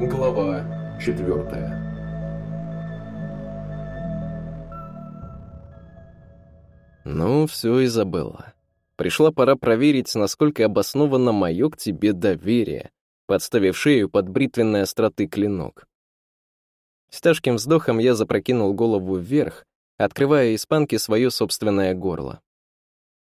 Глава четвертая. Ну, все, Изабелла. Пришла пора проверить, насколько обосновано мое к тебе доверие, подставив шею под бритвенной остроты клинок. С тяжким вздохом я запрокинул голову вверх, открывая испанке свое собственное горло.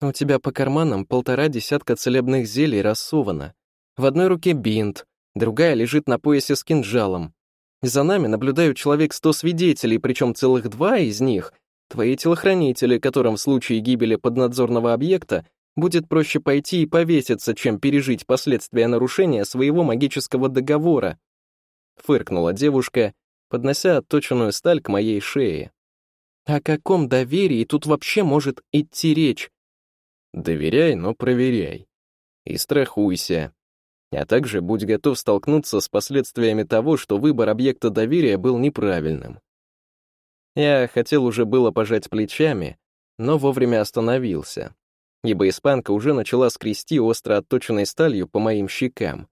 «У тебя по карманам полтора десятка целебных зелий рассовано. В одной руке бинт, другая лежит на поясе с кинжалом. За нами наблюдают человек сто свидетелей, причем целых два из них — твои телохранители, которым в случае гибели поднадзорного объекта будет проще пойти и повеситься, чем пережить последствия нарушения своего магического договора. Фыркнула девушка, поднося отточенную сталь к моей шее. О каком доверии тут вообще может идти речь? Доверяй, но проверяй. И страхуйся. А также будь готов столкнуться с последствиями того, что выбор объекта доверия был неправильным. Я хотел уже было пожать плечами, но вовремя остановился, ибо испанка уже начала скрести остро отточенной сталью по моим щекам.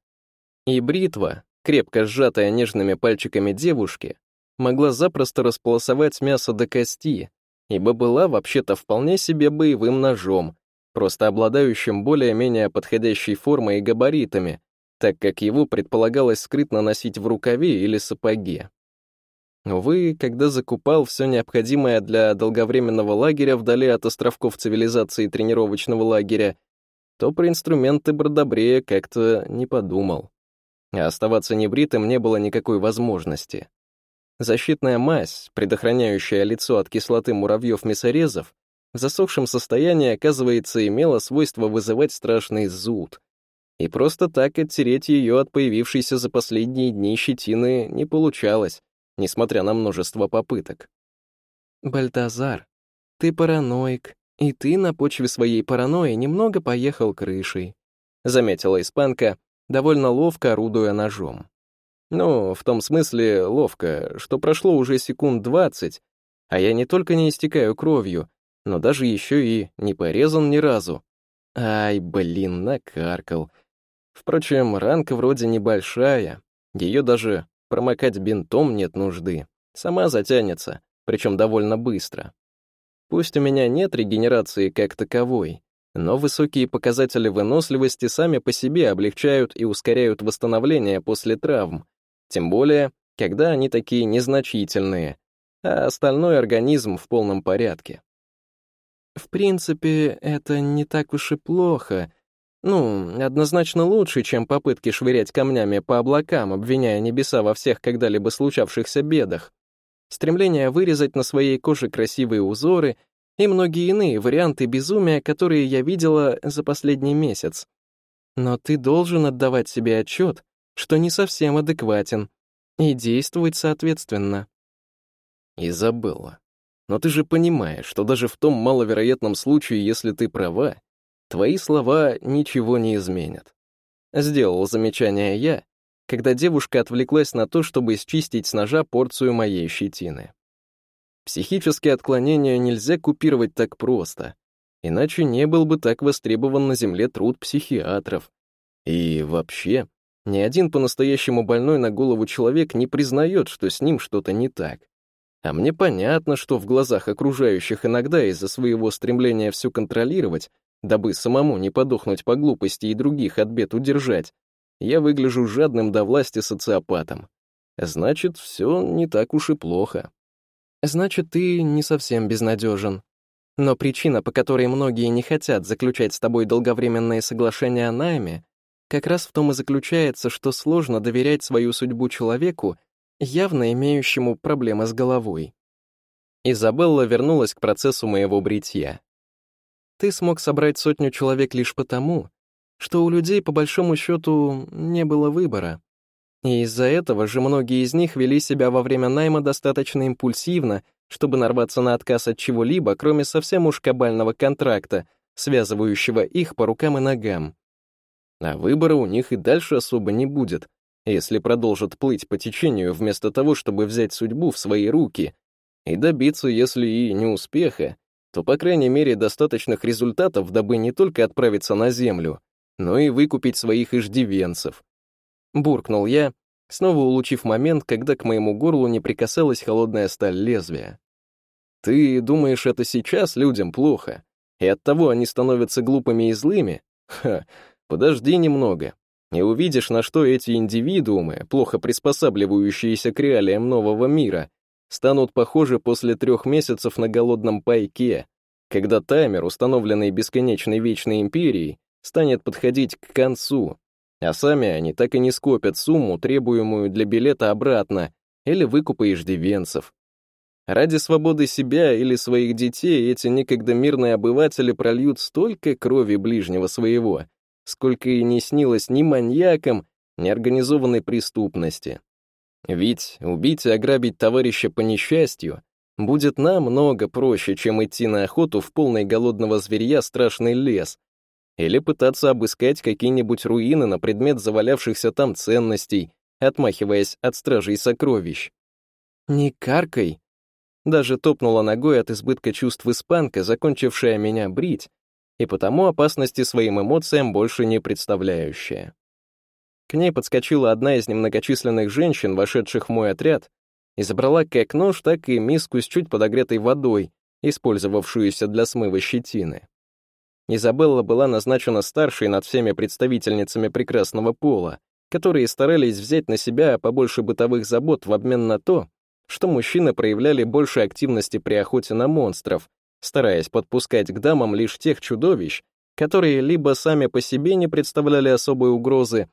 И бритва, крепко сжатая нежными пальчиками девушки, могла запросто располосовать мясо до кости, ибо была вообще-то вполне себе боевым ножом, просто обладающим более-менее подходящей формой и габаритами, так как его предполагалось скрытно носить в рукаве или сапоге. Увы, когда закупал все необходимое для долговременного лагеря вдали от островков цивилизации тренировочного лагеря, то про инструменты Бродобрея как-то не подумал. А оставаться небритым не было никакой возможности. Защитная мазь, предохраняющая лицо от кислоты муравьев-мясорезов, в засохшем состоянии, оказывается, имела свойство вызывать страшный зуд. И просто так оттереть ее от появившейся за последние дни щетины не получалось, несмотря на множество попыток. «Бальтазар, ты параноик, и ты на почве своей паранойи немного поехал крышей», заметила испанка, довольно ловко орудуя ножом. Ну, в том смысле ловко, что прошло уже секунд двадцать, а я не только не истекаю кровью, но даже еще и не порезан ни разу. Ай, блин, накаркал. Впрочем, ранка вроде небольшая, ее даже промокать бинтом нет нужды. Сама затянется, причем довольно быстро. Пусть у меня нет регенерации как таковой, но высокие показатели выносливости сами по себе облегчают и ускоряют восстановление после травм, тем более, когда они такие незначительные, а остальной организм в полном порядке. В принципе, это не так уж и плохо, ну, однозначно лучше, чем попытки швырять камнями по облакам, обвиняя небеса во всех когда-либо случавшихся бедах. Стремление вырезать на своей коже красивые узоры и многие иные варианты безумия, которые я видела за последний месяц. Но ты должен отдавать себе отчет, что не совсем адекватен, и действовать соответственно. Изабелла, но ты же понимаешь, что даже в том маловероятном случае, если ты права, Твои слова ничего не изменят. Сделал замечание я, когда девушка отвлеклась на то, чтобы счистить с ножа порцию моей щетины. Психические отклонения нельзя купировать так просто, иначе не был бы так востребован на Земле труд психиатров. И вообще, ни один по-настоящему больной на голову человек не признает, что с ним что-то не так. А мне понятно, что в глазах окружающих иногда из-за своего стремления все контролировать дабы самому не подохнуть по глупости и других от бед удержать, я выгляжу жадным до власти социопатом. Значит, все не так уж и плохо. Значит, ты не совсем безнадежен. Но причина, по которой многие не хотят заключать с тобой долговременные соглашения о найме, как раз в том и заключается, что сложно доверять свою судьбу человеку, явно имеющему проблемы с головой. Изабелла вернулась к процессу моего бритья. Ты смог собрать сотню человек лишь потому, что у людей, по большому счету, не было выбора. И из-за этого же многие из них вели себя во время найма достаточно импульсивно, чтобы нарваться на отказ от чего-либо, кроме совсем уж кабального контракта, связывающего их по рукам и ногам. А выбора у них и дальше особо не будет, если продолжат плыть по течению вместо того, чтобы взять судьбу в свои руки и добиться, если и не успеха, то, по крайней мере, достаточных результатов, дабы не только отправиться на Землю, но и выкупить своих иждивенцев. Буркнул я, снова улучив момент, когда к моему горлу не прикасалась холодная сталь лезвия. «Ты думаешь, это сейчас людям плохо, и оттого они становятся глупыми и злыми? Ха, подожди немного, и увидишь, на что эти индивидуумы, плохо приспосабливающиеся к реалиям нового мира, станут похожи после трех месяцев на голодном пайке, когда таймер, установленный бесконечной вечной империей, станет подходить к концу, а сами они так и не скопят сумму, требуемую для билета обратно, или выкупа иждивенцев. Ради свободы себя или своих детей эти некогда мирные обыватели прольют столько крови ближнего своего, сколько и не снилось ни маньякам, ни организованной преступности. Ведь убить и ограбить товарища по несчастью будет намного проще, чем идти на охоту в полный голодного зверья страшный лес или пытаться обыскать какие-нибудь руины на предмет завалявшихся там ценностей, отмахиваясь от стражей сокровищ. «Не каркай!» Даже топнула ногой от избытка чувств испанка, закончившая меня брить, и потому опасности своим эмоциям больше не представляющая. К ней подскочила одна из немногочисленных женщин, вошедших в мой отряд, и забрала как нож, так и миску с чуть подогретой водой, использовавшуюся для смыва щетины. Изабелла была назначена старшей над всеми представительницами прекрасного пола, которые старались взять на себя побольше бытовых забот в обмен на то, что мужчины проявляли больше активности при охоте на монстров, стараясь подпускать к дамам лишь тех чудовищ, которые либо сами по себе не представляли особой угрозы,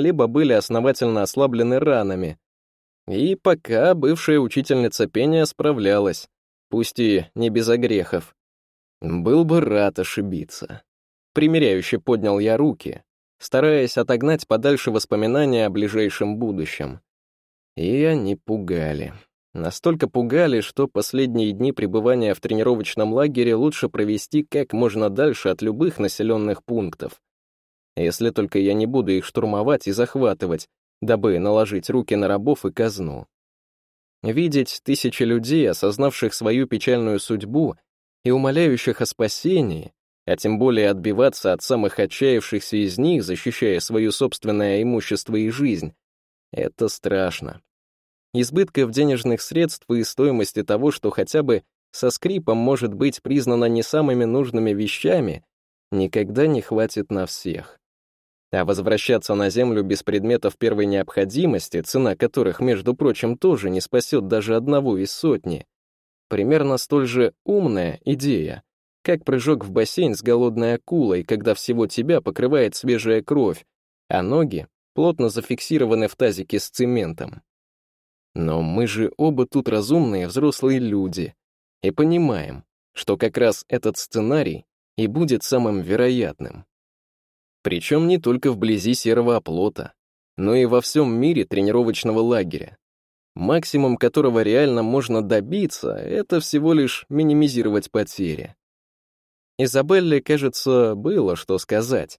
либо были основательно ослаблены ранами. И пока бывшая учительница пения справлялась, пусть и не без огрехов. Был бы рад ошибиться. Примеряюще поднял я руки, стараясь отогнать подальше воспоминания о ближайшем будущем. И они пугали. Настолько пугали, что последние дни пребывания в тренировочном лагере лучше провести как можно дальше от любых населенных пунктов. Если только я не буду их штурмовать и захватывать, дабы наложить руки на рабов и казну. Видеть тысячи людей, осознавших свою печальную судьбу и умоляющих о спасении, а тем более отбиваться от самых отчаявшихся из них, защищая свое собственное имущество и жизнь, это страшно избытков денежных средств и стоимости того, что хотя бы со скрипом может быть признано не самыми нужными вещами, никогда не хватит на всех. А возвращаться на Землю без предметов первой необходимости, цена которых, между прочим, тоже не спасет даже одного из сотни, примерно столь же умная идея, как прыжок в бассейн с голодной акулой, когда всего тебя покрывает свежая кровь, а ноги плотно зафиксированы в тазике с цементом. Но мы же оба тут разумные взрослые люди и понимаем, что как раз этот сценарий и будет самым вероятным. Причем не только вблизи серого оплота, но и во всем мире тренировочного лагеря, максимум которого реально можно добиться, это всего лишь минимизировать потери. Изабелле, кажется, было что сказать,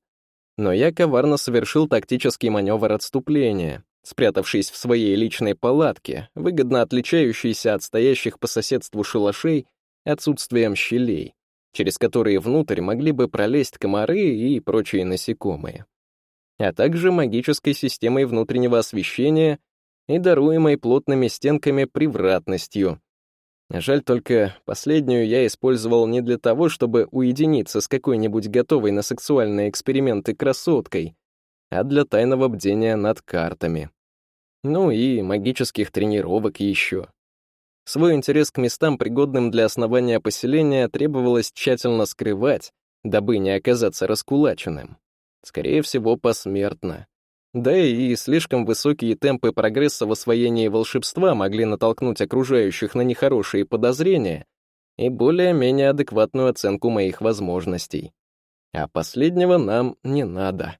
но я коварно совершил тактический маневр отступления, спрятавшись в своей личной палатке, выгодно отличающейся от стоящих по соседству шалашей отсутствием щелей, через которые внутрь могли бы пролезть комары и прочие насекомые, а также магической системой внутреннего освещения и даруемой плотными стенками привратностью. Жаль только, последнюю я использовал не для того, чтобы уединиться с какой-нибудь готовой на сексуальные эксперименты красоткой, а для тайного бдения над картами. Ну и магических тренировок еще. Свой интерес к местам, пригодным для основания поселения, требовалось тщательно скрывать, дабы не оказаться раскулаченным. Скорее всего, посмертно. Да и слишком высокие темпы прогресса в освоении волшебства могли натолкнуть окружающих на нехорошие подозрения и более-менее адекватную оценку моих возможностей. А последнего нам не надо.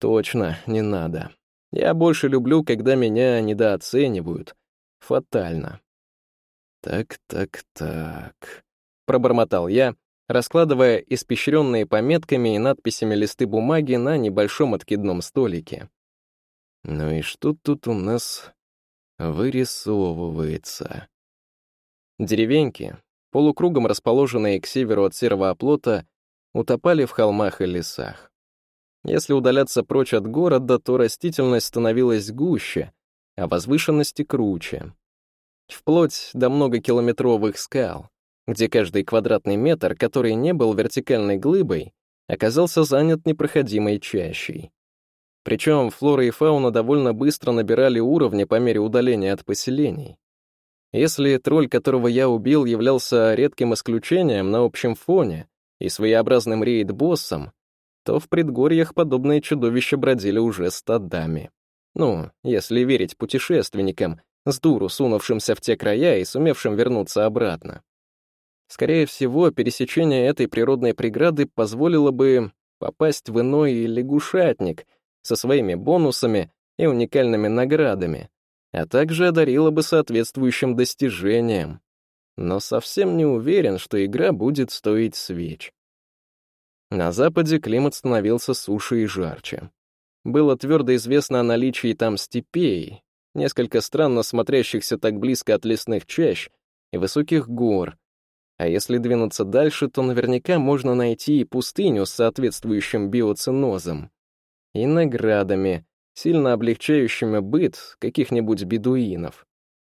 Точно не надо. Я больше люблю, когда меня недооценивают. Фатально. «Так, так, так», — пробормотал я, раскладывая испещренные пометками и надписями листы бумаги на небольшом откидном столике. «Ну и что тут у нас вырисовывается?» Деревеньки, полукругом расположенные к северу от серого оплота, утопали в холмах и лесах. Если удаляться прочь от города, то растительность становилась гуще, а возвышенности круче. Вплоть до многокилометровых скал, где каждый квадратный метр, который не был вертикальной глыбой, оказался занят непроходимой чащей. Причем флора и фауна довольно быстро набирали уровни по мере удаления от поселений. Если тролль, которого я убил, являлся редким исключением на общем фоне и своеобразным рейд-боссом, то в предгорьях подобные чудовища бродили уже стадами. Ну, если верить путешественникам, с дуру сунувшимся в те края и сумевшим вернуться обратно. Скорее всего, пересечение этой природной преграды позволило бы попасть в иной лягушатник со своими бонусами и уникальными наградами, а также одарило бы соответствующим достижением. Но совсем не уверен, что игра будет стоить свеч. На западе климат становился суше и жарче. Было твердо известно о наличии там степей, несколько странно смотрящихся так близко от лесных чащ и высоких гор. А если двинуться дальше, то наверняка можно найти и пустыню с соответствующим биоцинозом. И наградами, сильно облегчающими быт каких-нибудь бедуинов.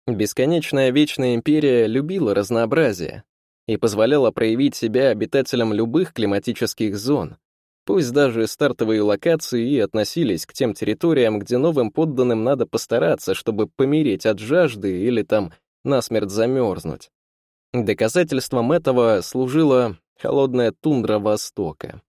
Бесконечная Вечная Империя любила разнообразие, и позволяла проявить себя обитателям любых климатических зон. Пусть даже стартовые локации и относились к тем территориям, где новым подданным надо постараться, чтобы помереть от жажды или там насмерть замерзнуть. Доказательством этого служила холодная тундра Востока.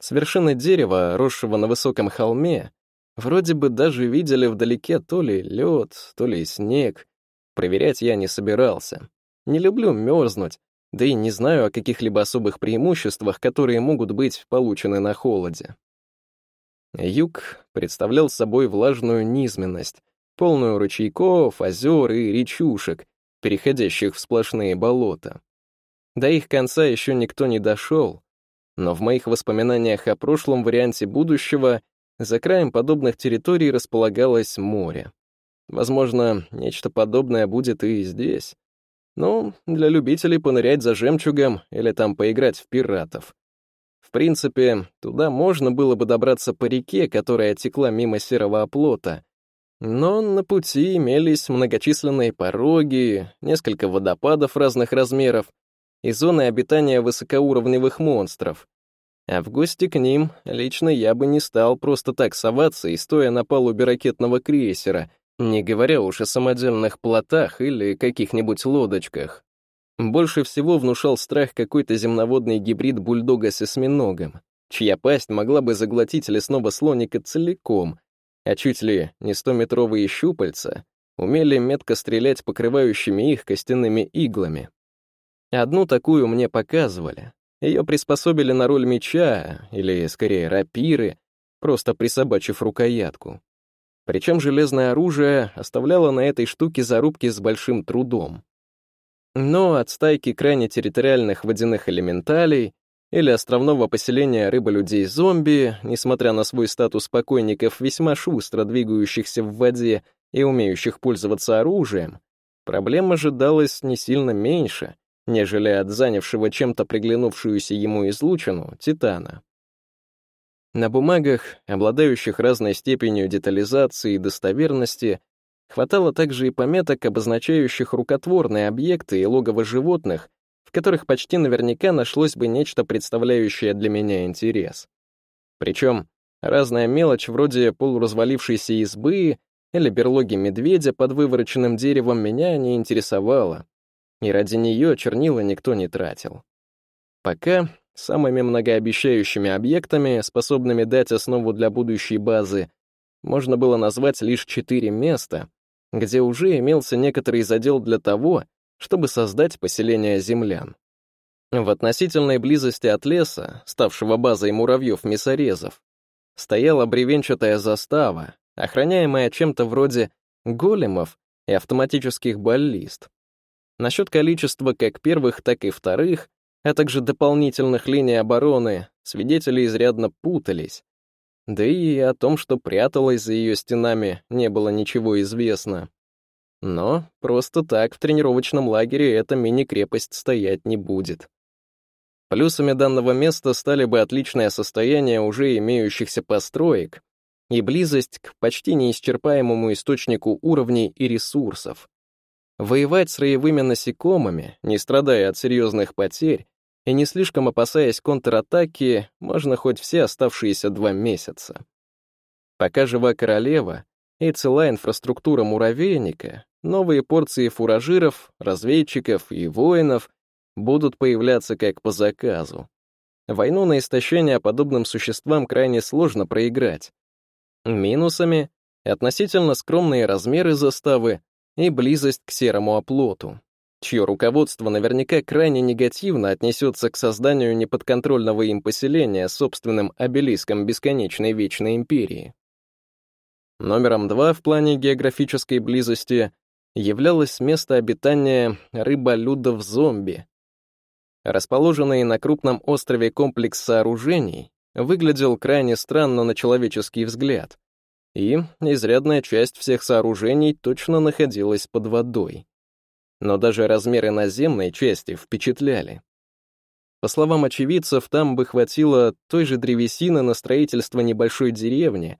С вершины дерева, росшего на высоком холме, вроде бы даже видели вдалеке то ли лед, то ли снег. Проверять я не собирался. Не люблю мерзнуть, да и не знаю о каких-либо особых преимуществах, которые могут быть получены на холоде. Юг представлял собой влажную низменность, полную ручейков, озер и речушек, переходящих в сплошные болота. До их конца еще никто не дошел, но в моих воспоминаниях о прошлом варианте будущего за краем подобных территорий располагалось море. Возможно, нечто подобное будет и здесь. Ну, для любителей понырять за жемчугом или там поиграть в пиратов. В принципе, туда можно было бы добраться по реке, которая текла мимо серого оплота. Но на пути имелись многочисленные пороги, несколько водопадов разных размеров и зоны обитания высокоуровневых монстров. А в гости к ним лично я бы не стал просто так соваться и стоя на палубе ракетного крейсера — не говоря уж о самодельных плотах или каких-нибудь лодочках. Больше всего внушал страх какой-то земноводный гибрид бульдога с осьминогом, чья пасть могла бы заглотить лесного слоника целиком, а чуть ли не стометровые щупальца умели метко стрелять покрывающими их костяными иглами. Одну такую мне показывали. Ее приспособили на роль меча, или, скорее, рапиры, просто присобачив рукоятку. Причем железное оружие оставляло на этой штуке зарубки с большим трудом. Но от стайки крайне территориальных водяных элементалей или островного поселения рыболюдей-зомби, несмотря на свой статус покойников, весьма шустро двигающихся в воде и умеющих пользоваться оружием, проблем ожидалось не сильно меньше, нежели от занявшего чем-то приглянувшуюся ему излучину Титана. На бумагах, обладающих разной степенью детализации и достоверности, хватало также и пометок, обозначающих рукотворные объекты и логово животных, в которых почти наверняка нашлось бы нечто, представляющее для меня интерес. Причем разная мелочь вроде полуразвалившейся избы или берлоги медведя под вывороченным деревом меня не интересовала, и ради нее чернила никто не тратил. Пока Самыми многообещающими объектами, способными дать основу для будущей базы, можно было назвать лишь четыре места, где уже имелся некоторый задел для того, чтобы создать поселение землян. В относительной близости от леса, ставшего базой муравьев-мясорезов, стояла бревенчатая застава, охраняемая чем-то вроде големов и автоматических баллист. Насчет количества как первых, так и вторых а также дополнительных линий обороны, свидетели изрядно путались. Да и о том, что пряталось за ее стенами, не было ничего известно. Но просто так в тренировочном лагере эта мини-крепость стоять не будет. Плюсами данного места стали бы отличное состояние уже имеющихся построек, и близость к почти неисчерпаемому источнику уровней и ресурсов. Воевать с роевыми насекомыми, не страдая от серьезных потерь и не слишком опасаясь контратаки, можно хоть все оставшиеся два месяца. Пока жива королева и цела инфраструктура муравейника, новые порции фуражиров, разведчиков и воинов будут появляться как по заказу. Войну на истощение подобным существам крайне сложно проиграть. Минусами — относительно скромные размеры заставы и близость к серому оплоту, чье руководство наверняка крайне негативно отнесется к созданию неподконтрольного им поселения собственным обелиском бесконечной вечной империи. Номером два в плане географической близости являлось место обитания рыболюдов-зомби. Расположенный на крупном острове комплекс сооружений выглядел крайне странно на человеческий взгляд, и изрядная часть всех сооружений точно находилась под водой. Но даже размеры наземной части впечатляли. По словам очевидцев, там бы хватило той же древесины на строительство небольшой деревни,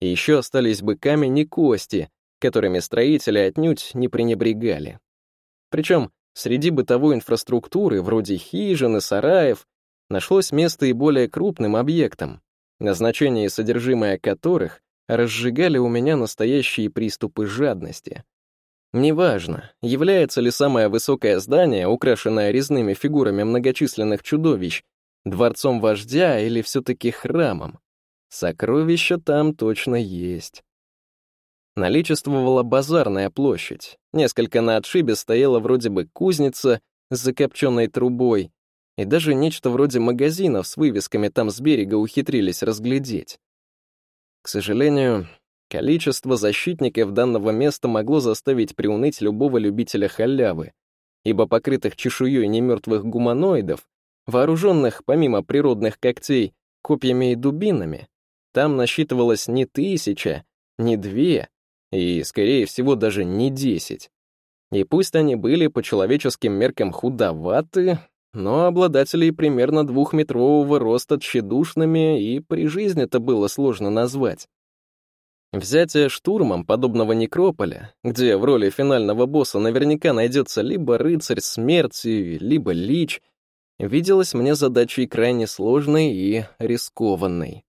и еще остались бы камень и кости, которыми строители отнюдь не пренебрегали. Причем среди бытовой инфраструктуры, вроде хижин и сараев, нашлось место и более крупным объектам, назначение и содержимое которых разжигали у меня настоящие приступы жадности. Неважно, является ли самое высокое здание, украшенное резными фигурами многочисленных чудовищ, дворцом вождя или все-таки храмом. Сокровища там точно есть. Наличествовала базарная площадь. Несколько на отшибе стояла вроде бы кузница с закопченной трубой, и даже нечто вроде магазинов с вывесками там с берега ухитрились разглядеть. К сожалению, количество защитников данного места могло заставить приуныть любого любителя халявы, ибо покрытых чешуей немертвых гуманоидов, вооруженных помимо природных когтей копьями и дубинами, там насчитывалось не тысяча, не две, и, скорее всего, даже не десять. И пусть они были по человеческим меркам худоваты, но обладателей примерно двухметрового роста тщедушными и при жизни-то было сложно назвать. Взятие штурмом подобного некрополя, где в роли финального босса наверняка найдется либо рыцарь смерти, либо лич, виделось мне задачей крайне сложной и рискованной.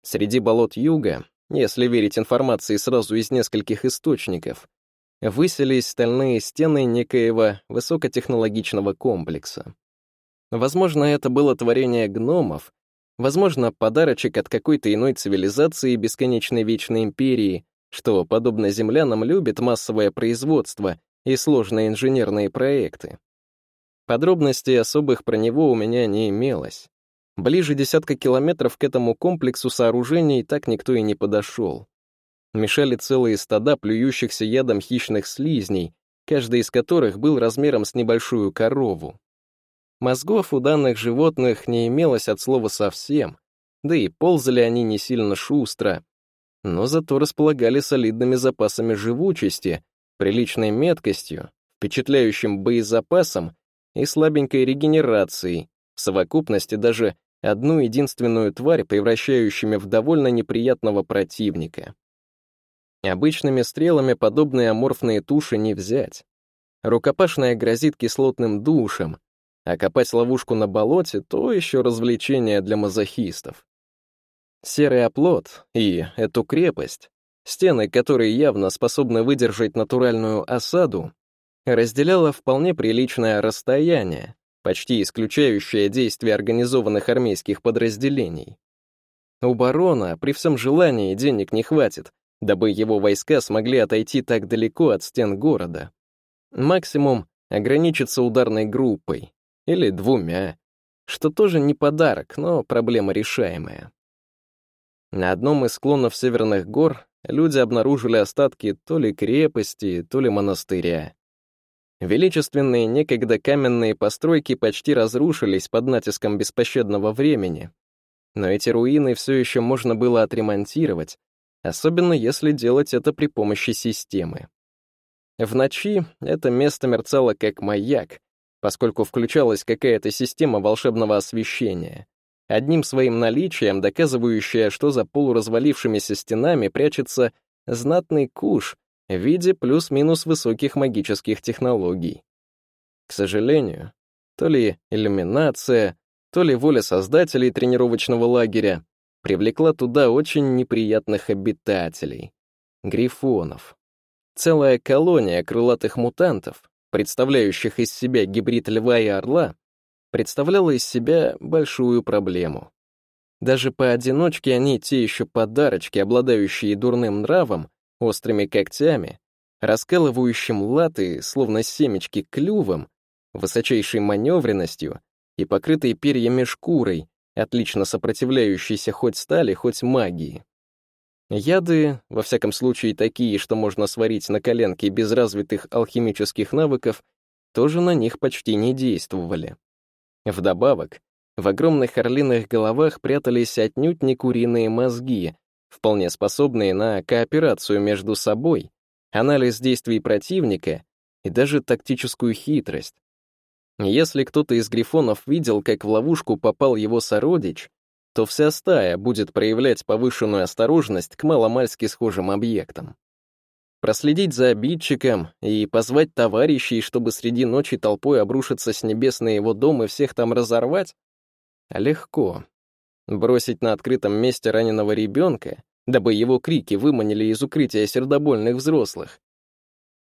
Среди болот юга, если верить информации сразу из нескольких источников, выселись стальные стены некоего высокотехнологичного комплекса. Возможно, это было творение гномов, возможно, подарочек от какой-то иной цивилизации бесконечной вечной империи, что, подобно землянам, любит массовое производство и сложные инженерные проекты. Подробностей особых про него у меня не имелось. Ближе десятка километров к этому комплексу сооружений так никто и не подошел. Мешали целые стада плюющихся ядом хищных слизней, каждый из которых был размером с небольшую корову. Мозгов у данных животных не имелось от слова совсем, да и ползали они не сильно шустро, но зато располагали солидными запасами живучести, приличной меткостью, впечатляющим боезапасом и слабенькой регенерацией, в совокупности даже одну единственную тварь, превращающими в довольно неприятного противника. Обычными стрелами подобные аморфные туши не взять. Рукопашная грозит кислотным душем, а копать ловушку на болоте — то еще развлечение для мазохистов. Серый оплот и эту крепость, стены которые явно способны выдержать натуральную осаду, разделяло вполне приличное расстояние, почти исключающее действие организованных армейских подразделений. У барона при всем желании денег не хватит, дабы его войска смогли отойти так далеко от стен города. Максимум ограничиться ударной группой, или двумя, что тоже не подарок, но проблема решаемая. На одном из склонов северных гор люди обнаружили остатки то ли крепости, то ли монастыря. Величественные некогда каменные постройки почти разрушились под натиском беспощадного времени. Но эти руины все еще можно было отремонтировать, особенно если делать это при помощи системы. В ночи это место мерцало как маяк, поскольку включалась какая-то система волшебного освещения, одним своим наличием доказывающая, что за полуразвалившимися стенами прячется знатный куш в виде плюс-минус высоких магических технологий. К сожалению, то ли иллюминация, то ли воля создателей тренировочного лагеря привлекла туда очень неприятных обитателей — грифонов. Целая колония крылатых мутантов, представляющих из себя гибрид льва и орла, представляла из себя большую проблему. Даже поодиночке они те еще подарочки, обладающие дурным нравом, острыми когтями, раскалывающим латы, словно семечки, клювом, высочайшей маневренностью и покрытой перьями шкурой, отлично сопротивляющейся хоть стали, хоть магии. Яды, во всяком случае такие, что можно сварить на коленке без развитых алхимических навыков, тоже на них почти не действовали. Вдобавок, в огромных орлиных головах прятались отнюдь не куриные мозги, вполне способные на кооперацию между собой, анализ действий противника и даже тактическую хитрость. Если кто-то из грифонов видел, как в ловушку попал его сородич, то вся стая будет проявлять повышенную осторожность к маломальски схожим объектам. Проследить за обидчиком и позвать товарищей, чтобы среди ночи толпой обрушиться с небес на его дом и всех там разорвать? Легко. Бросить на открытом месте раненого ребенка, дабы его крики выманили из укрытия сердобольных взрослых.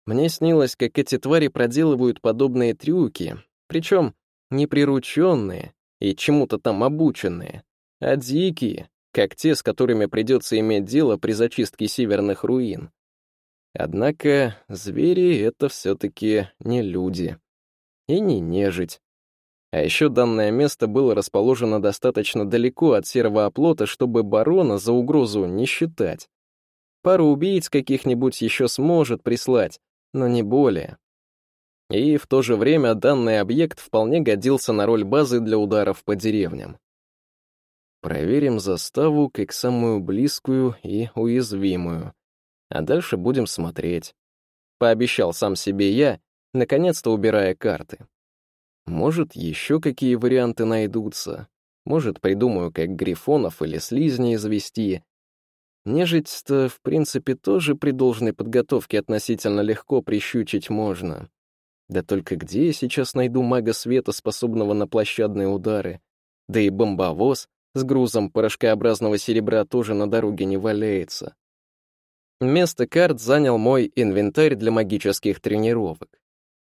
Мне снилось, как эти твари проделывают подобные трюки, причем неприрученные и чему-то там обученные, а дикие, как те, с которыми придется иметь дело при зачистке северных руин. Однако звери — это все-таки не люди. И не нежить. А еще данное место было расположено достаточно далеко от серого оплота, чтобы барона за угрозу не считать. Пару убийц каких-нибудь еще сможет прислать, но не более. И в то же время данный объект вполне годился на роль базы для ударов по деревням. Проверим заставу как самую близкую и уязвимую. А дальше будем смотреть. Пообещал сам себе я, наконец-то убирая карты. Может, еще какие варианты найдутся. Может, придумаю, как грифонов или слизней завести. Нежить-то, в принципе, тоже при должной подготовке относительно легко прищучить можно. Да только где я сейчас найду мага света, способного на площадные удары? Да и бомбовоз с грузом порошкообразного серебра тоже на дороге не валяется. Место карт занял мой инвентарь для магических тренировок.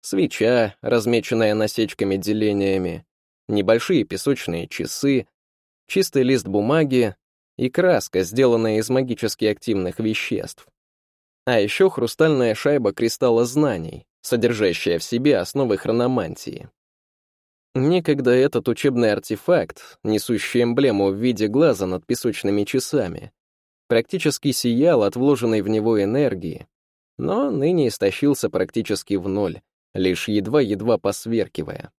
Свеча, размеченная насечками-делениями, небольшие песочные часы, чистый лист бумаги и краска, сделанная из магически активных веществ. А еще хрустальная шайба кристалла знаний, содержащая в себе основы хрономантии. Некогда этот учебный артефакт, несущий эмблему в виде глаза над песочными часами, практически сиял от вложенной в него энергии, но ныне истощился практически в ноль, лишь едва-едва посверкивая.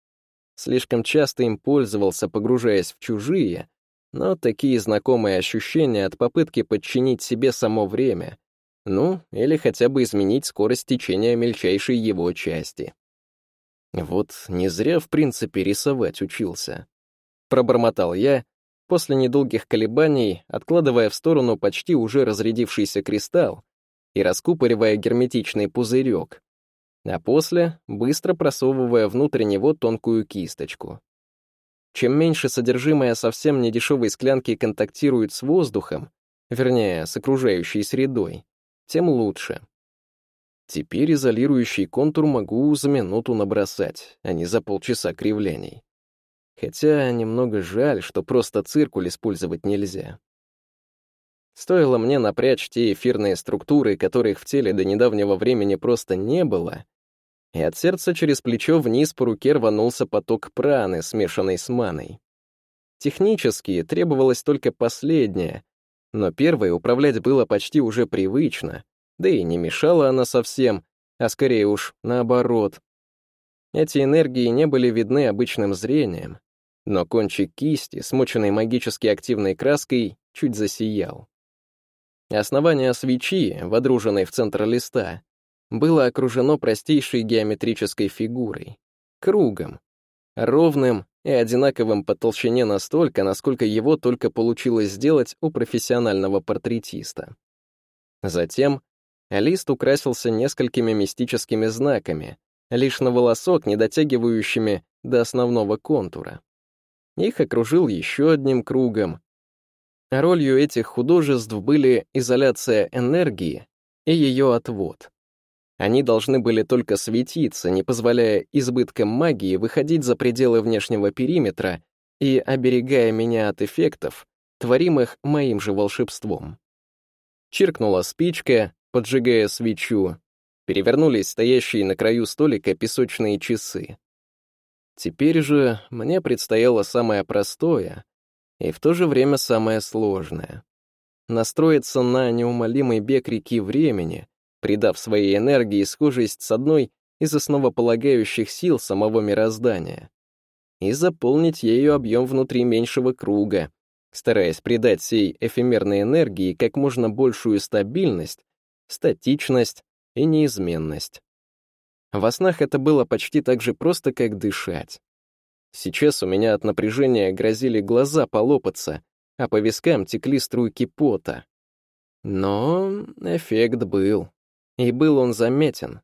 Слишком часто им пользовался, погружаясь в чужие, но такие знакомые ощущения от попытки подчинить себе само время, ну, или хотя бы изменить скорость течения мельчайшей его части. Вот не зря, в принципе, рисовать учился. Пробормотал я, после недолгих колебаний, откладывая в сторону почти уже разрядившийся кристалл и раскупоривая герметичный пузырек, а после быстро просовывая внутрь него тонкую кисточку. Чем меньше содержимое совсем недешевой склянки контактирует с воздухом, вернее, с окружающей средой, тем лучше. Теперь изолирующий контур могу за минуту набросать, а не за полчаса кривлений. Хотя немного жаль, что просто циркуль использовать нельзя. Стоило мне напрячь те эфирные структуры, которых в теле до недавнего времени просто не было, и от сердца через плечо вниз по руке рванулся поток праны, смешанный с маной. Технически требовалось только последнее, но первой управлять было почти уже привычно, да и не мешала она совсем, а скорее уж наоборот. Эти энергии не были видны обычным зрением, но кончик кисти, смоченный магически активной краской, чуть засиял. Основание свечи, водруженной в центр листа, было окружено простейшей геометрической фигурой — кругом, ровным и одинаковым по толщине настолько, насколько его только получилось сделать у профессионального портретиста. Затем лист украсился несколькими мистическими знаками, лишь на волосок, не дотягивающими до основного контура. Их окружил еще одним кругом. Ролью этих художеств были изоляция энергии и ее отвод. Они должны были только светиться, не позволяя избыткам магии выходить за пределы внешнего периметра и оберегая меня от эффектов, творимых моим же волшебством. Чиркнула спичка, поджигая свечу. Перевернулись стоящие на краю столика песочные часы. Теперь же мне предстояло самое простое и в то же время самое сложное. Настроиться на неумолимый бег реки времени, придав своей энергии схожесть с одной из основополагающих сил самого мироздания, и заполнить ею объем внутри меньшего круга, стараясь придать всей эфемерной энергии как можно большую стабильность, статичность и неизменность. Во снах это было почти так же просто, как дышать. Сейчас у меня от напряжения грозили глаза полопаться, а по вискам текли струйки пота. Но эффект был. И был он заметен.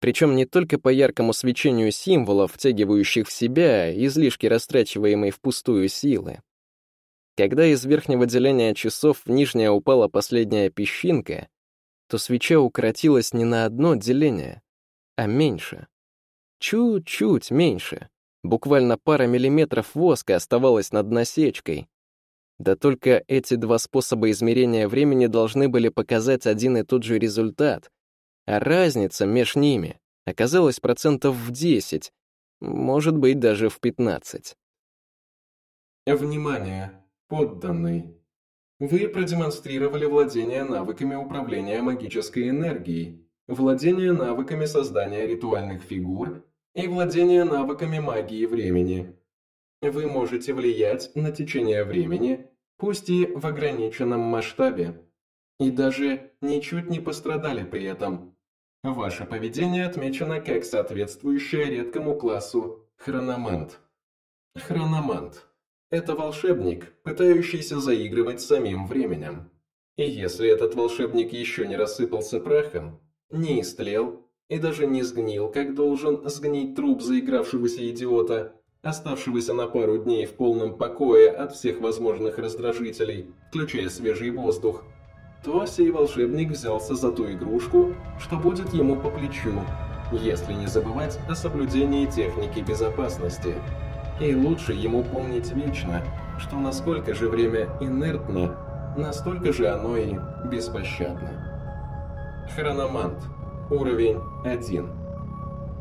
Причем не только по яркому свечению символов, втягивающих в себя излишки растрачиваемой впустую силы. Когда из верхнего деления часов в нижнее упала последняя песчинка, то свеча укоротилась не на одно деление, а меньше. Чуть-чуть меньше. Буквально пара миллиметров воска оставалась над насечкой. Да только эти два способа измерения времени должны были показать один и тот же результат, а разница между ними оказалась процентов в 10, может быть, даже в 15. Внимание, подданный. Вы продемонстрировали владение навыками управления магической энергией, владение навыками создания ритуальных фигур и владение навыками магии времени. Вы можете влиять на течение времени, пусть и в ограниченном масштабе, и даже ничуть не пострадали при этом. Ваше поведение отмечено как соответствующее редкому классу хрономант. Хрономант – это волшебник, пытающийся заигрывать самим временем. И если этот волшебник еще не рассыпался прахом, не истлел и даже не сгнил, как должен сгнить труп заигравшегося идиота, оставшегося на пару дней в полном покое от всех возможных раздражителей, включая свежий воздух, то сей волшебник взялся за ту игрушку, что будет ему по плечу, если не забывать о соблюдении техники безопасности. И лучше ему помнить вечно, что насколько же время инертно, настолько же оно и беспощадно. Хрономант. Уровень 1.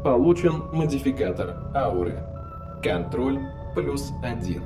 Получен модификатор ауры. Контроль плюс 1.